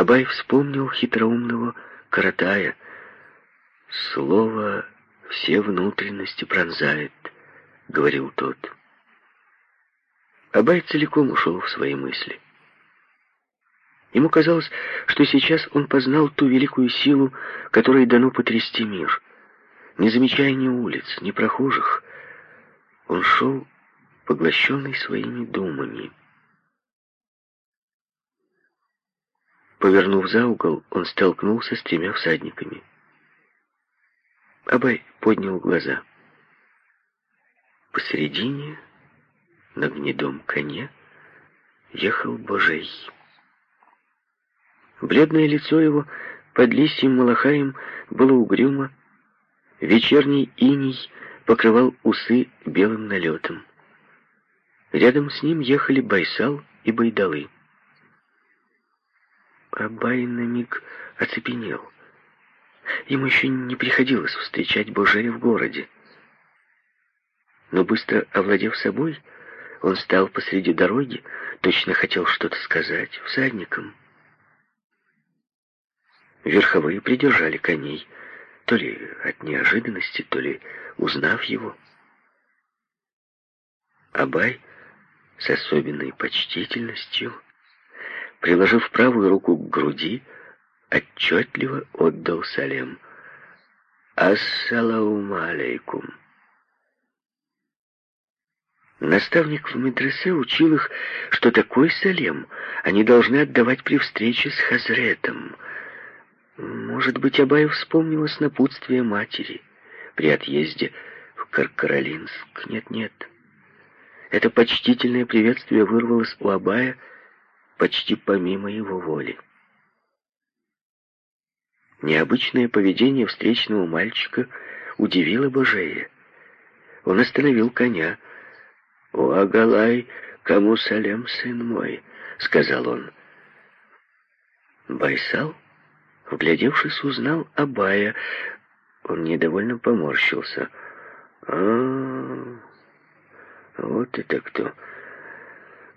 Абай вспомнил хитроумного Каратая. «Слово все внутренности пронзает», — говорил тот. Абай целиком ушел в свои мысли. Ему казалось, что сейчас он познал ту великую силу, которой дано потрясти мир. Не замечая ни улиц, ни прохожих, он шел, поглощенный своими думами. Повернув за угол, он столкнулся с тремя всадниками. Абай поднял глаза. Посередине, на гнедом коне, ехал Божей. Бледное лицо его под лисьим малахаем было угрюмо, вечерний иней покрывал усы белым налетом. Рядом с ним ехали Байсал и Байдалы. Абай на миг оцепенел. Ему еще не приходилось встречать Божия в городе. Но быстро овладев собой, он стал посреди дороги, точно хотел что-то сказать всадникам. Верховые придержали коней, то ли от неожиданности, то ли узнав его. Абай с особенной почтительностью приложив правую руку к груди, отчетливо отдал салем. «Ассалауму алейкум». Наставник в медресе учил их, что такой салем они должны отдавать при встрече с Хазретом. Может быть, Абаю вспомнилось напутствие матери при отъезде в Каркаролинск. Нет-нет. Это почтительное приветствие вырвалось у Абая почти помимо его воли. Необычное поведение встречного мальчика удивило Божея. Он остановил коня. «О, Агалай, кому салем, сын мой?» — сказал он. Байсал, вглядевшись, узнал Абая. Он недовольно поморщился. а, -а, -а вот это кто!»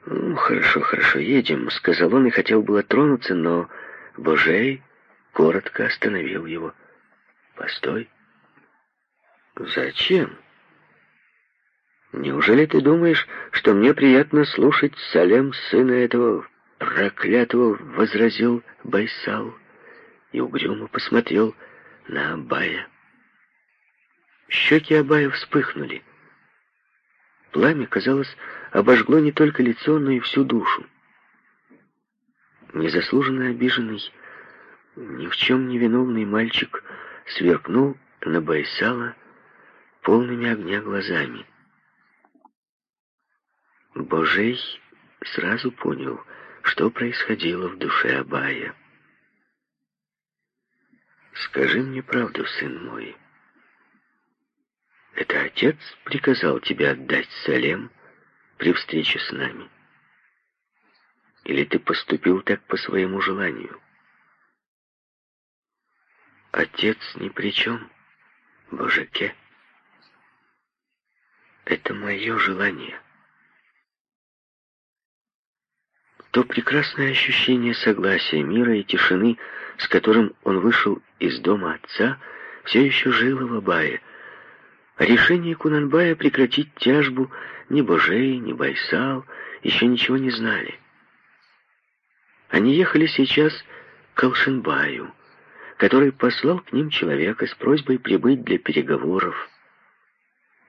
«Ну, хорошо, хорошо, едем», — сказал он и хотел было тронуться, но Божей коротко остановил его. «Постой». «Зачем?» «Неужели ты думаешь, что мне приятно слушать Салем, сына этого проклятого?» — возразил Байсал и угрюмо посмотрел на Абая. Щеки Абая вспыхнули. Пламя, казалось, обожгло не только лицо, но и всю душу. Незаслуженно обиженный, ни в чем не виновный мальчик сверкнул на Байсала полными огня глазами. Божей сразу понял, что происходило в душе Абая. «Скажи мне правду, сын мой», это отец приказал тебе отдать Салем при встрече с нами? Или ты поступил так по своему желанию? Отец ни при чем, Божеке. Это мое желание. То прекрасное ощущение согласия, мира и тишины, с которым он вышел из дома отца, все еще жило в Абае — о решении Кунанбая прекратить тяжбу ни Божей, ни Байсал еще ничего не знали. Они ехали сейчас к Алшинбаю, который послал к ним человека с просьбой прибыть для переговоров.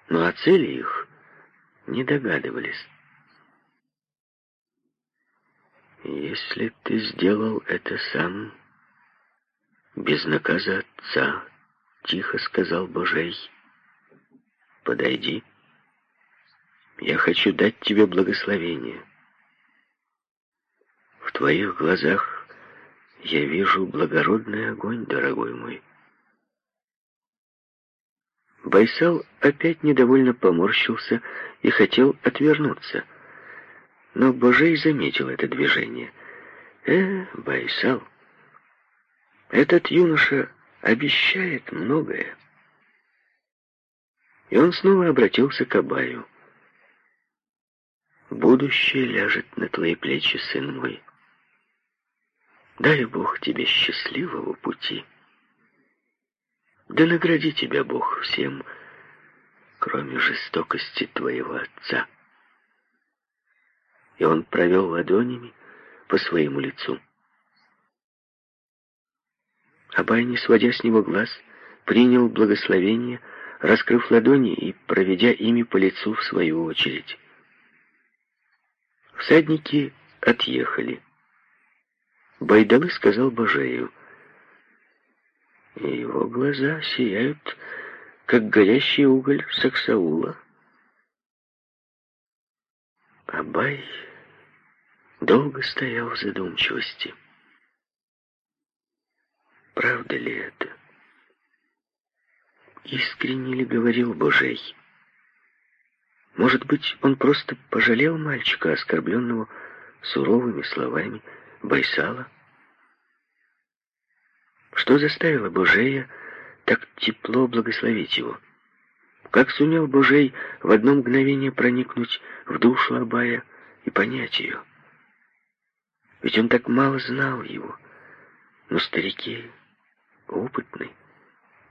Но о цели их не догадывались. «Если ты сделал это сам, без наказа отца», — тихо сказал Божей, — подойди. Я хочу дать тебе благословение. В твоих глазах я вижу благородный огонь, дорогой мой. Байсал опять недовольно поморщился и хотел отвернуться. Но Божей заметил это движение. «Э, Байсал, этот юноша обещает многое». И он снова обратился к Абаю. «Будущее ляжет на твои плечи, сын мой. Дай Бог тебе счастливого пути. Да награди тебя Бог всем, кроме жестокости твоего отца. И он провел ладонями по своему лицу. Абай, не сводя с него глаз, принял благословение, раскрыв ладони и проведя ими по лицу в свою очередь. Всадники отъехали. Байдалы сказал Божею, его глаза сияют, как горящий уголь Саксаула. Абай долго стоял в задумчивости. Правда ли это? Искренне ли говорил Божей? Может быть, он просто пожалел мальчика, оскорбленного суровыми словами Байсала? Что заставило Божея так тепло благословить его? Как сумел Божей в одно мгновение проникнуть в душу Абая и понять ее? Ведь он так мало знал его. Но старики опытный,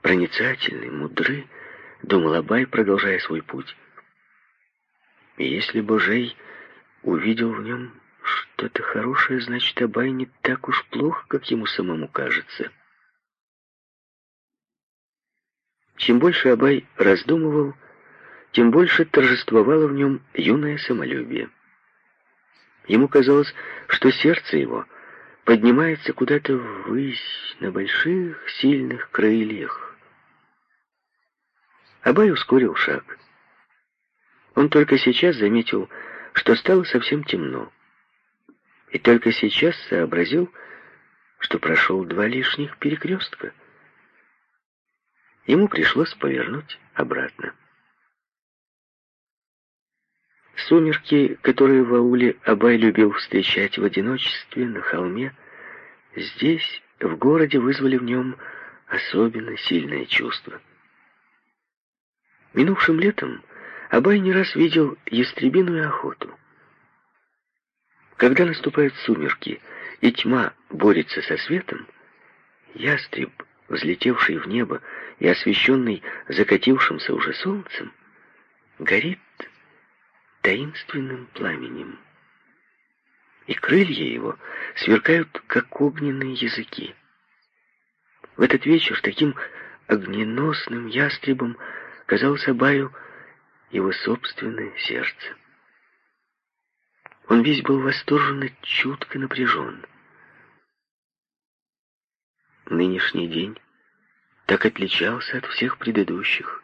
проницательный, мудрый, думал Абай, продолжая свой путь. И если Божей увидел в нем что-то хорошее, значит, Абай не так уж плохо, как ему самому кажется. Чем больше Абай раздумывал, тем больше торжествовало в нем юное самолюбие. Ему казалось, что сердце его поднимается куда-то ввысь на больших сильных крыльях. Абай ускорил шаг. Он только сейчас заметил, что стало совсем темно. И только сейчас сообразил, что прошел два лишних перекрестка. Ему пришлось повернуть обратно. Сумерки, которые в ауле Абай любил встречать в одиночестве на холме, здесь, в городе, вызвали в нем особенно сильное чувство. Минувшим летом Абай не раз видел ястребиную охоту. Когда наступают сумерки, и тьма борется со светом, ястреб, взлетевший в небо и освещенный закатившимся уже солнцем, горит таинственным пламенем. И крылья его сверкают, как огненные языки. В этот вечер таким огненосным ястребом казался Баю его собственное сердце. Он весь был восторженно, чутко напряжен. Нынешний день так отличался от всех предыдущих.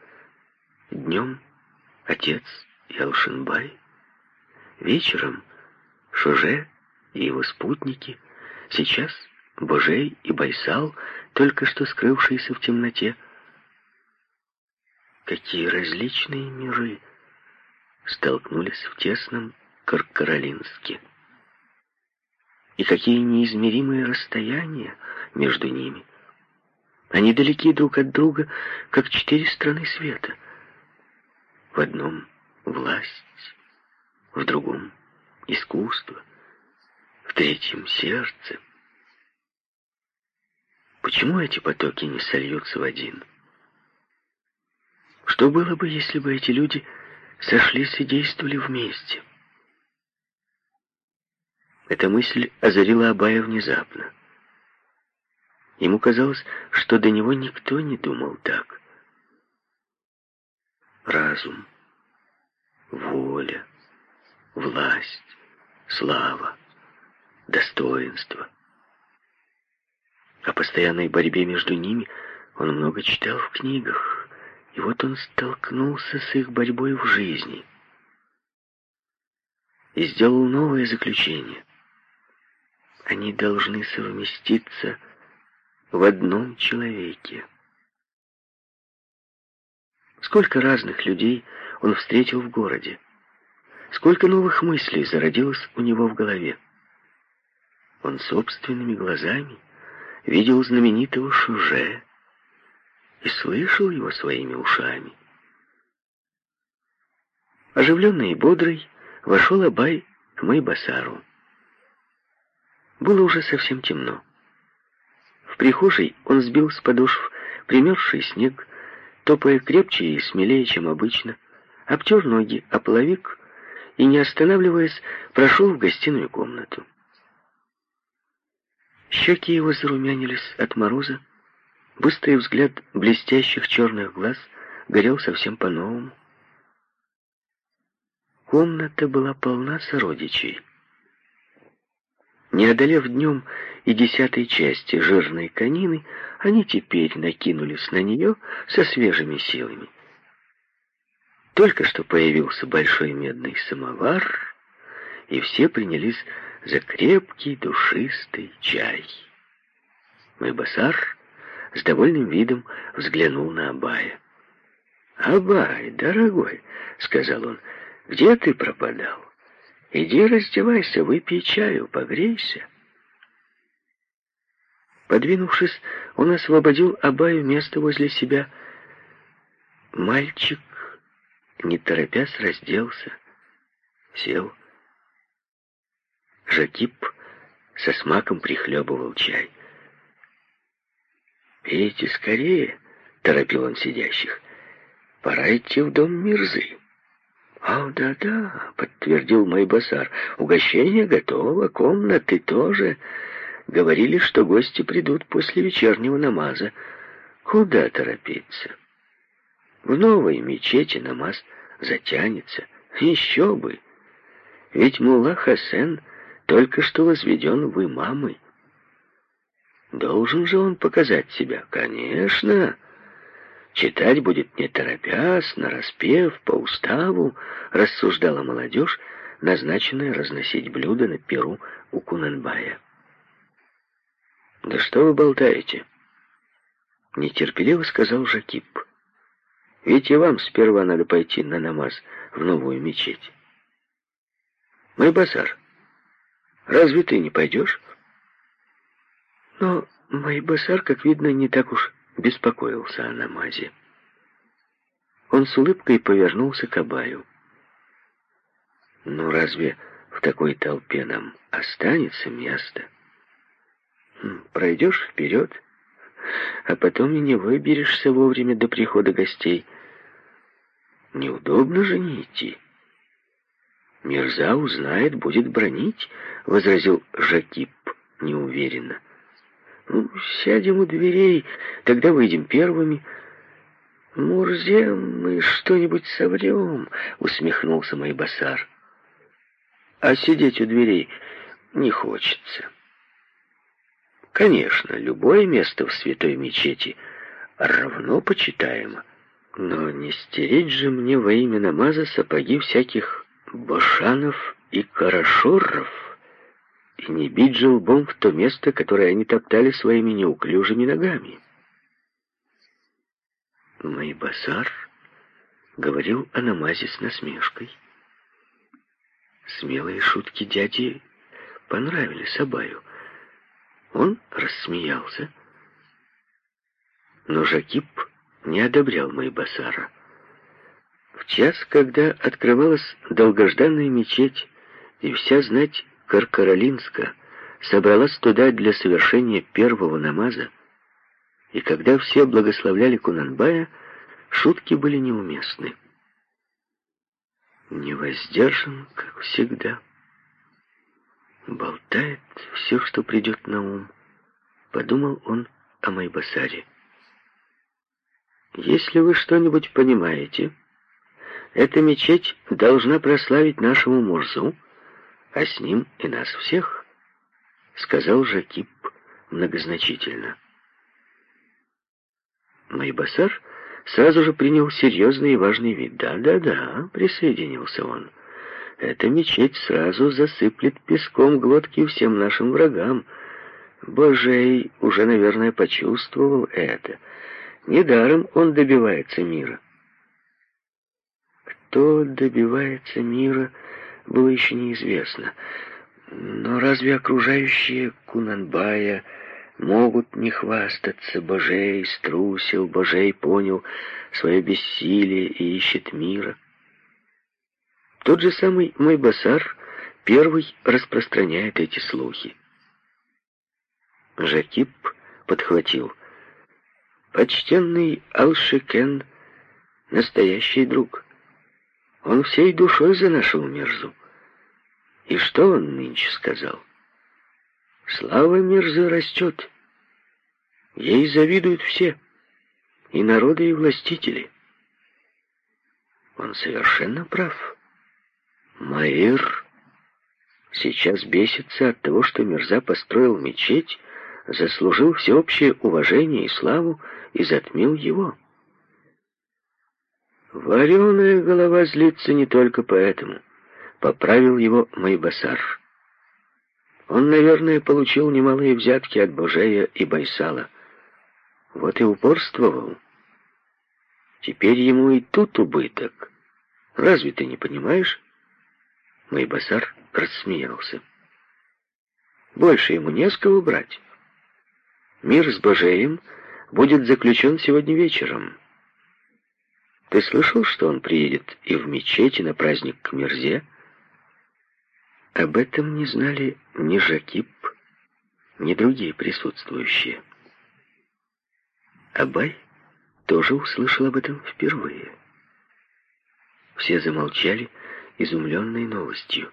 Днем отец и Алшинбай. Вечером Шуже и его спутники, сейчас Божей и Байсал, только что скрывшиеся в темноте. Какие различные миры столкнулись в тесном Каркаролинске. И какие неизмеримые расстояния между ними. Они далеки друг от друга, как четыре страны света. В одном власть, в другом — искусство, в третьем — сердце. Почему эти потоки не сольются в один? Что было бы, если бы эти люди сошлись и действовали вместе? Эта мысль озарила Абая внезапно. Ему казалось, что до него никто не думал так. Разум — воля, власть, слава, достоинство. О постоянной борьбе между ними он много читал в книгах, и вот он столкнулся с их борьбой в жизни и сделал новое заключение. Они должны совместиться в одном человеке. Сколько разных людей он встретил в городе. Сколько новых мыслей зародилось у него в голове. Он собственными глазами видел знаменитого Шуже и слышал его своими ушами. Оживленный и бодрый вошел Абай к Майбасару. Было уже совсем темно. прихожей он сбил с подошв примерзший снег, топая крепче и смелее, чем обычно, обтер ноги о половик и, не останавливаясь, прошел в гостиную комнату. Щеки его зарумянились от мороза, быстрый взгляд блестящих черных глаз горел совсем по-новому. Комната была полна сородичей. Не одолев днем и десятой части жирной конины, они теперь накинулись на нее со свежими силами. Только что появился большой медный самовар, и все принялись за крепкий душистый чай. Мой басар с довольным видом взглянул на Абая. «Абай, дорогой», — сказал он, — «где ты пропадал? Иди раздевайся, выпей чаю, погрейся». Подвинувшись, он освободил Абаю место возле себя. Мальчик, не торопясь, разделся, сел. Жакип со смаком прихлебывал чай. «Пейте скорее», — торопил он сидящих. «Пора идти в дом Мирзы». «А, да-да», — подтвердил мой басар. «Угощение готово, комнаты тоже». Говорили, что гости придут после вечернего намаза. Куда торопиться? В новой мечети намаз затянется. Еще бы! Ведь Мулла Хасен только что возведен в имамы. Должен же он показать себя? Конечно! Читать будет не торопясь, нараспев, по уставу, рассуждала молодежь, назначенная разносить блюда на перу у Кунанбая. «Да что вы болтаете?» Нетерпеливо сказал Жакип. «Ведь и вам сперва надо пойти на намаз в новую мечеть». «Мой базар, разве ты не пойдешь?» Но мой базар, как видно, не так уж беспокоился о намазе. Он с улыбкой повернулся к Абаю. «Ну разве в такой толпе нам останется место?» Пройдешь вперед, а потом и не выберешься вовремя до прихода гостей. Неудобно же не идти. Мирза узнает, будет бронить, — возразил Жакип неуверенно. Ну, сядем у дверей, тогда выйдем первыми. Мурзе, мы что-нибудь соврем, — усмехнулся мой басар. А сидеть у дверей не хочется. Конечно, любое место в святой мечети равно почитаемо. Но не стереть же мне во имя намаза сапоги всяких башанов и карашоров, и не бить же лбом в то место, которое они топтали своими неуклюжими ногами. Мой басар говорил о намазе с насмешкой. Смелые шутки дяди понравились Абаю. Он рассмеялся. Но Жакип не одобрял Майбасара. В час, когда открывалась долгожданная мечеть, и вся знать Каркаролинска собралась туда для совершения первого намаза, и когда все благословляли Кунанбая, шутки были неуместны. Невоздержан, как всегда. Болтает все, что придет на ум. Подумал он о Майбасаре. Если вы что-нибудь понимаете, эта мечеть должна прославить нашему Мурзу, а с ним и нас всех, сказал Жакип многозначительно. Майбасар сразу же принял серьезный и важный вид. «Да-да-да», — присоединился он, — эта мечеть сразу засыплет песком глотки всем нашим врагам. Божей уже, наверное, почувствовал это. Недаром он добивается мира. Кто добивается мира, было еще неизвестно. Но разве окружающие Кунанбая могут не хвастаться? Божей струсил, Божей понял свое бессилие и ищет мира. Тот же самый мой басар первый распространяет эти слухи. Жакип подхватил. «Почтенный Алшикен — настоящий друг. Он всей душой за нашего мерзу. И что он нынче сказал? Слава мерзы растет. Ей завидуют все, и народы, и властители. Он совершенно прав. Маир сейчас бесится от того, что Мирза построил мечеть, заслужил всеобщее уважение и славу и затмил его. Вареная голова злится не только поэтому. Поправил его Майбасар. Он, наверное, получил немалые взятки от Божея и Байсала. Вот и упорствовал. Теперь ему и тут убыток. Разве ты не понимаешь? Майбасар рассмеялся. Больше ему не с кого брать. Мир с Божеем будет заключен сегодня вечером. Ты слышал, что он приедет и в мечети на праздник к Мирзе? Об этом не знали ни Жакип, ни другие присутствующие. Абай тоже услышал об этом впервые. Все замолчали, изумленные новостью.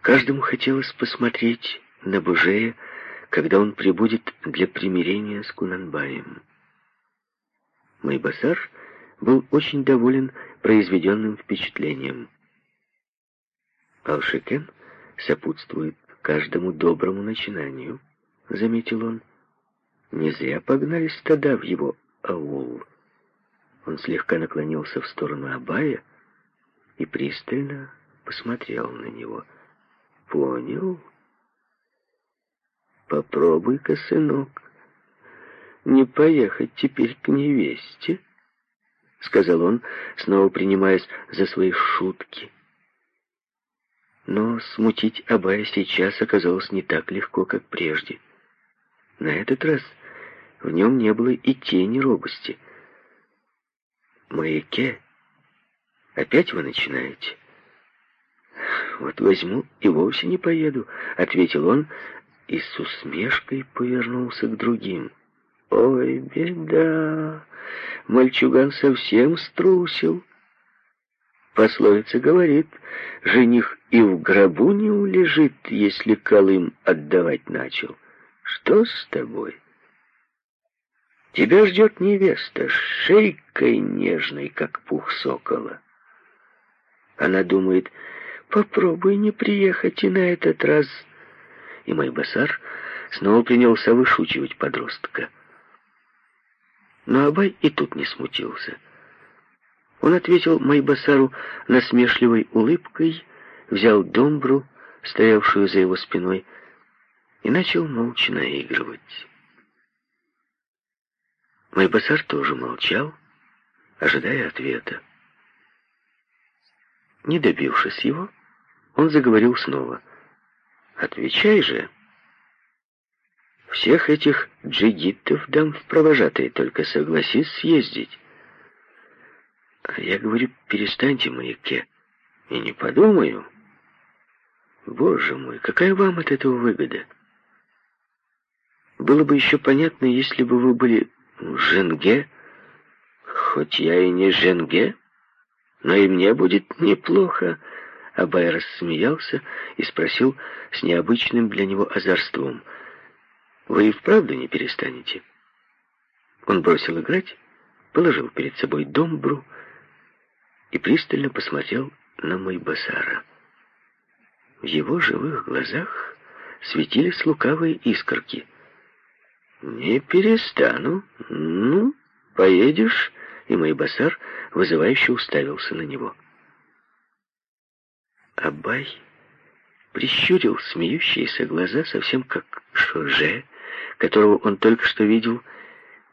Каждому хотелось посмотреть на Бужея, когда он прибудет для примирения с Кунанбаем. Майбасар был очень доволен произведенным впечатлением. Алшикен сопутствует каждому доброму начинанию, заметил он. Не зря погнали стада в его аул. Он слегка наклонился в сторону Абая и пристально посмотрел на него. Понял? Попробуй-ка, сынок, не поехать теперь к невесте, сказал он, снова принимаясь за свои шутки. Но смутить Абая сейчас оказалось не так легко, как прежде. На этот раз в нем не было и тени робости. «Маяке, опять вы начинаете?» «Вот возьму и вовсе не поеду», — ответил он и с усмешкой повернулся к другим. «Ой, беда! Мальчуган совсем струсил». Пословица говорит, жених и в гробу не улежит, если Колым отдавать начал. Что с тобой? Тебя ждет невеста, шейкой нежной, как пух сокола. Она думает, попробуй не приехать и на этот раз. И мой басар снова принялся вышучивать подростка. Но Абай и тут не смутился. Он ответил Майбасару насмешливой улыбкой, взял домбру, стоявшую за его спиной, и начал молча наигрывать. Майбасар тоже молчал, ожидая ответа. Не добившись его, он заговорил снова. «Отвечай же!» «Всех этих джигитов дам в провожатые, только согласись съездить». Я говорю, перестаньте, маяке. И не подумаю. Боже мой, какая вам от этого выгода? Было бы еще понятно, если бы вы были Женге, хоть я и не Женге, но и мне будет неплохо. Абай рассмеялся и спросил с необычным для него озорством. «Вы и вправду не перестанете?» Он бросил играть, положил перед собой домбру и пристально посмотрел на мой басара. В его живых глазах светились лукавые искорки. «Не перестану. Ну, поедешь?» И мой басар вызывающе уставился на него. Абай прищурил смеющиеся глаза, совсем как Шоже, которого он только что видел,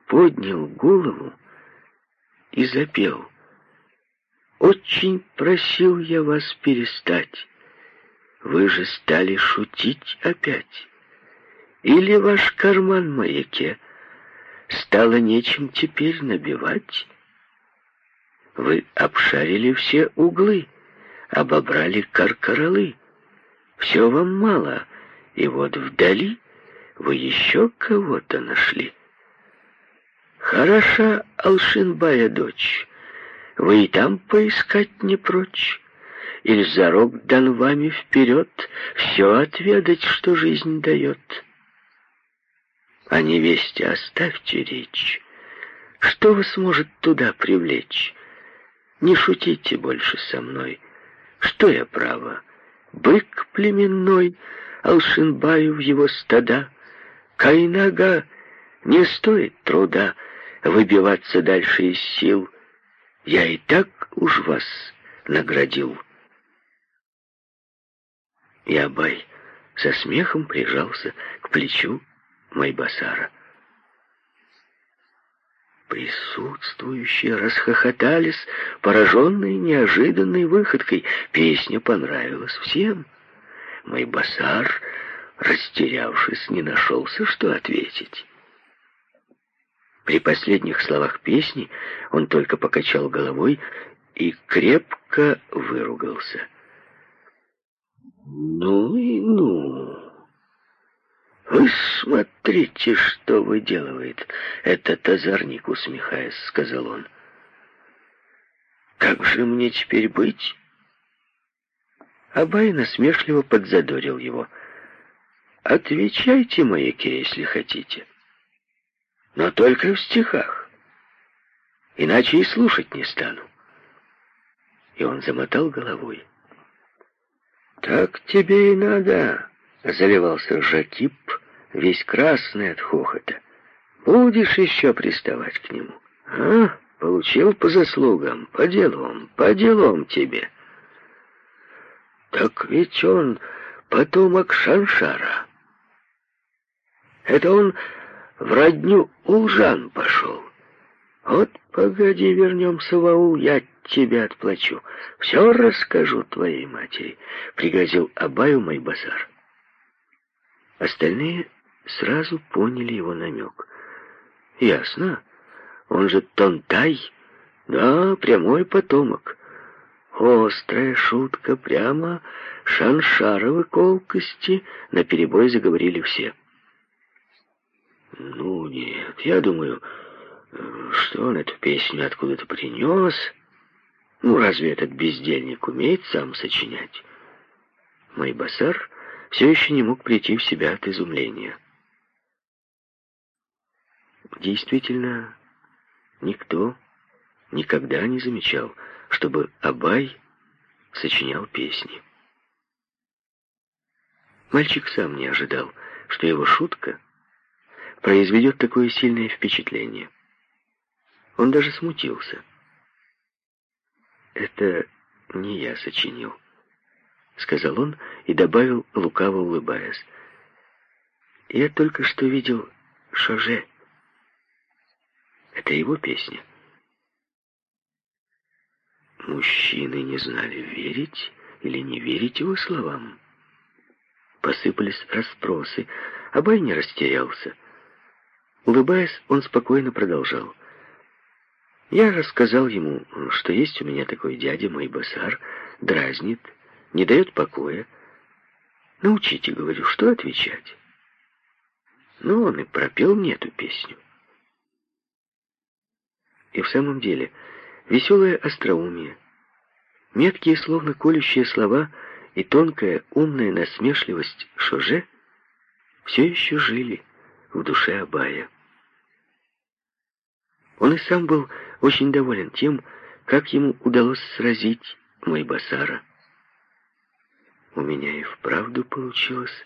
поднял голову и запел. Очень просил я вас перестать. Вы же стали шутить опять. Или ваш карман маяке стало нечем теперь набивать? Вы обшарили все углы, обобрали каркаралы. Все вам мало, и вот вдали вы еще кого-то нашли. Хороша Алшинбая дочь, вы и там поискать не прочь. Или зарок дан вами вперед, все отведать, что жизнь дает. О невесте оставьте речь. Что вас может туда привлечь? Не шутите больше со мной. Что я право? Бык племенной, Алшинбаю в его стада. Кайнага не стоит труда выбиваться дальше из сил. Я и так уж вас наградил. И Абай со смехом прижался к плечу Майбасара. Присутствующие расхохотались, пораженные неожиданной выходкой. Песня понравилась всем. Майбасар, растерявшись, не нашелся, что ответить. При последних словах песни он только покачал головой и крепко выругался. «Ну и ну! Вы смотрите, что выделывает этот озорник, усмехаясь, — сказал он. Как же мне теперь быть?» Абай насмешливо подзадорил его. «Отвечайте, маяки, если хотите. Но только в стихах. Иначе и слушать не стану». И он замотал головой. «Так тебе и надо», — заливался Жакип, весь красный от хохота. «Будешь еще приставать к нему? А? Получил по заслугам, по делам, по делам тебе». «Так ведь он потомок Шаншара. Это он в родню Улжан пошел. Вот погоди, вернемся в аул, я тебе отплачу. Все расскажу твоей матери», — пригрозил Абаю Майбасар. Остальные сразу поняли его намек. «Ясно. Он же Тонтай. Да, прямой потомок. Острая шутка, прямо шаншаровы колкости», — наперебой заговорили все. «Ну, нет, я думаю, что он эту песню откуда-то принес». Ну, разве этот бездельник умеет сам сочинять? Майбасар все еще не мог прийти в себя от изумления. Действительно, никто никогда не замечал, чтобы Абай сочинял песни. Мальчик сам не ожидал, что его шутка произведет такое сильное впечатление. Он даже смутился. «Это не я сочинил», — сказал он и добавил, лукаво улыбаясь. «Я только что видел Шоже. Это его песня». Мужчины не знали, верить или не верить его словам. Посыпались расспросы, а Бай не растерялся. Улыбаясь, он спокойно продолжал. Я рассказал ему, что есть у меня такой дядя, мой басар, дразнит, не дает покоя. Научите, говорю, что отвечать. Ну, он и пропел мне эту песню. И в самом деле, веселое остроумие, меткие, словно колющие слова и тонкая, умная насмешливость Шоже все еще жили в душе Абая. Он и сам был очень доволен тем, как ему удалось сразить Майбасара. У меня и вправду получилось,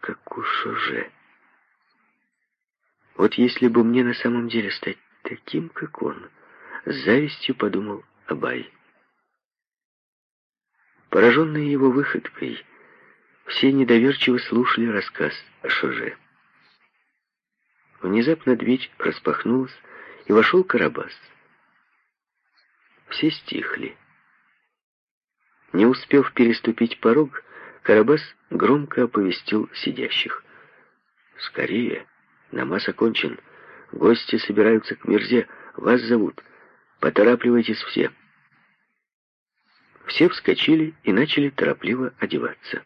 как у Шоже. Вот если бы мне на самом деле стать таким, как он, с завистью подумал Абай. Пораженные его выходкой, все недоверчиво слушали рассказ о Шоже. Внезапно дверь распахнулась, и вошел Карабас. Все стихли. Не успев переступить порог, Карабас громко оповестил сидящих. «Скорее! Намаз окончен. Гости собираются к Мирзе. Вас зовут. Поторапливайтесь все». Все вскочили и начали торопливо одеваться.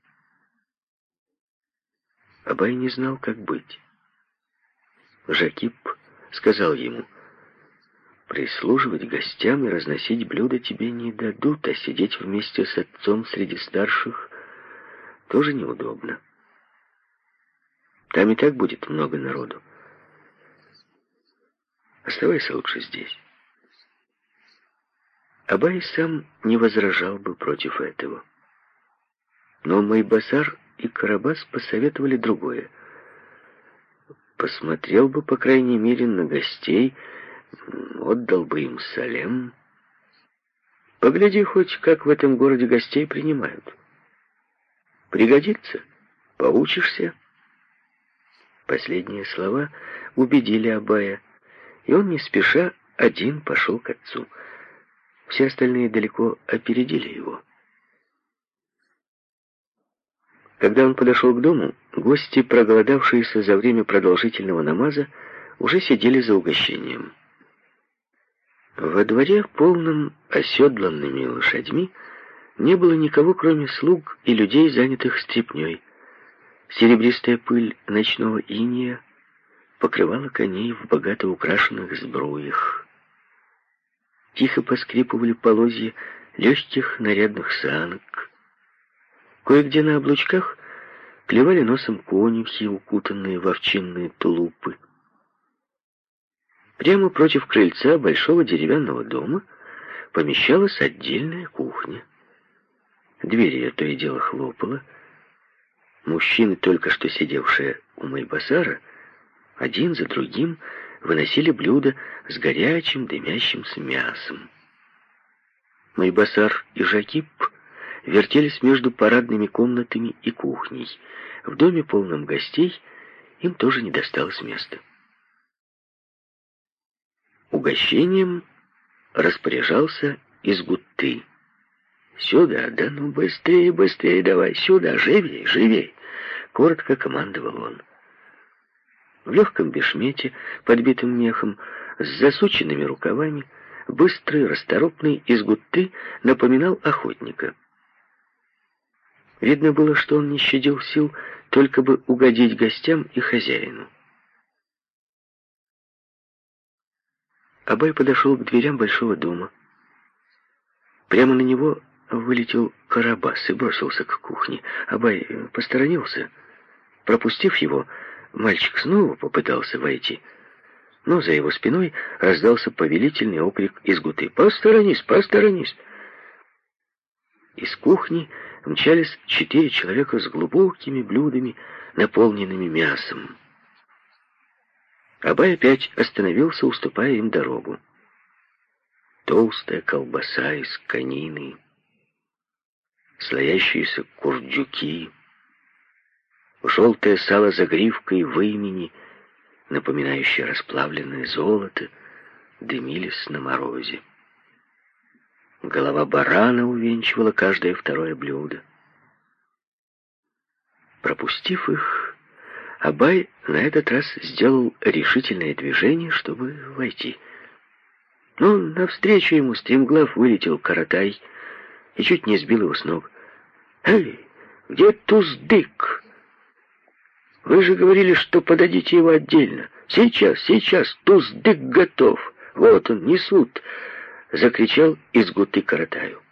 Абай не знал, как быть. Жакип сказал ему, «Прислуживать гостям и разносить блюда тебе не дадут, а сидеть вместе с отцом среди старших тоже неудобно. Там и так будет много народу. Оставайся лучше здесь». Абай сам не возражал бы против этого. Но Майбасар и Карабас посоветовали другое. Посмотрел бы, по крайней мере, на гостей, отдал бы им салем. Погляди хоть, как в этом городе гостей принимают. Пригодится, поучишься. Последние слова убедили Абая, и он не спеша один пошел к отцу. Все остальные далеко опередили его. Когда он подошел к дому, гости, проголодавшиеся за время продолжительного намаза, уже сидели за угощением. Во дворе, полном оседланными лошадьми, не было никого, кроме слуг и людей, занятых стряпней. Серебристая пыль ночного иния покрывала коней в богато украшенных сбруях. Тихо поскрипывали полозья легких нарядных санок. Кое-где на облучках клевали носом конюхи, укутанные в овчинные тулупы. Прямо против крыльца большого деревянного дома помещалась отдельная кухня. Дверь ее то и дело хлопала. Мужчины, только что сидевшие у Майбасара, один за другим выносили блюда с горячим дымящимся мясом. Майбасар и Жакип вертелись между парадными комнатами и кухней. В доме, полном гостей, им тоже не досталось места. Угощением распоряжался из гутты. «Сюда, да ну быстрее, быстрее давай, сюда, живей, живей!» Коротко командовал он. В легком бешмете, подбитым мехом, с засученными рукавами, быстрый, расторопный из гутты напоминал охотника — Видно было, что он не щадил сил, только бы угодить гостям и хозяину. Абай подошел к дверям большого дома. Прямо на него вылетел Карабас и бросился к кухне. Абай посторонился. Пропустив его, мальчик снова попытался войти. Но за его спиной раздался повелительный окрик из гуты. «Посторонись, посторонись!» Из кухни мчались четыре человека с глубокими блюдами, наполненными мясом. Абай опять остановился, уступая им дорогу. Толстая колбаса из конины, слоящиеся курдюки, желтое сало загривкой в имени, напоминающее расплавленное золото, дымились на морозе. Голова барана увенчивала каждое второе блюдо. Пропустив их, Абай на этот раз сделал решительное движение, чтобы войти. Но навстречу ему стремглав вылетел Каратай и чуть не сбил его с ног. «Эй, где Туздык? Вы же говорили, что подадите его отдельно. Сейчас, сейчас, Туздык готов. Вот он, несут!» — закричал из гуты Каратаю.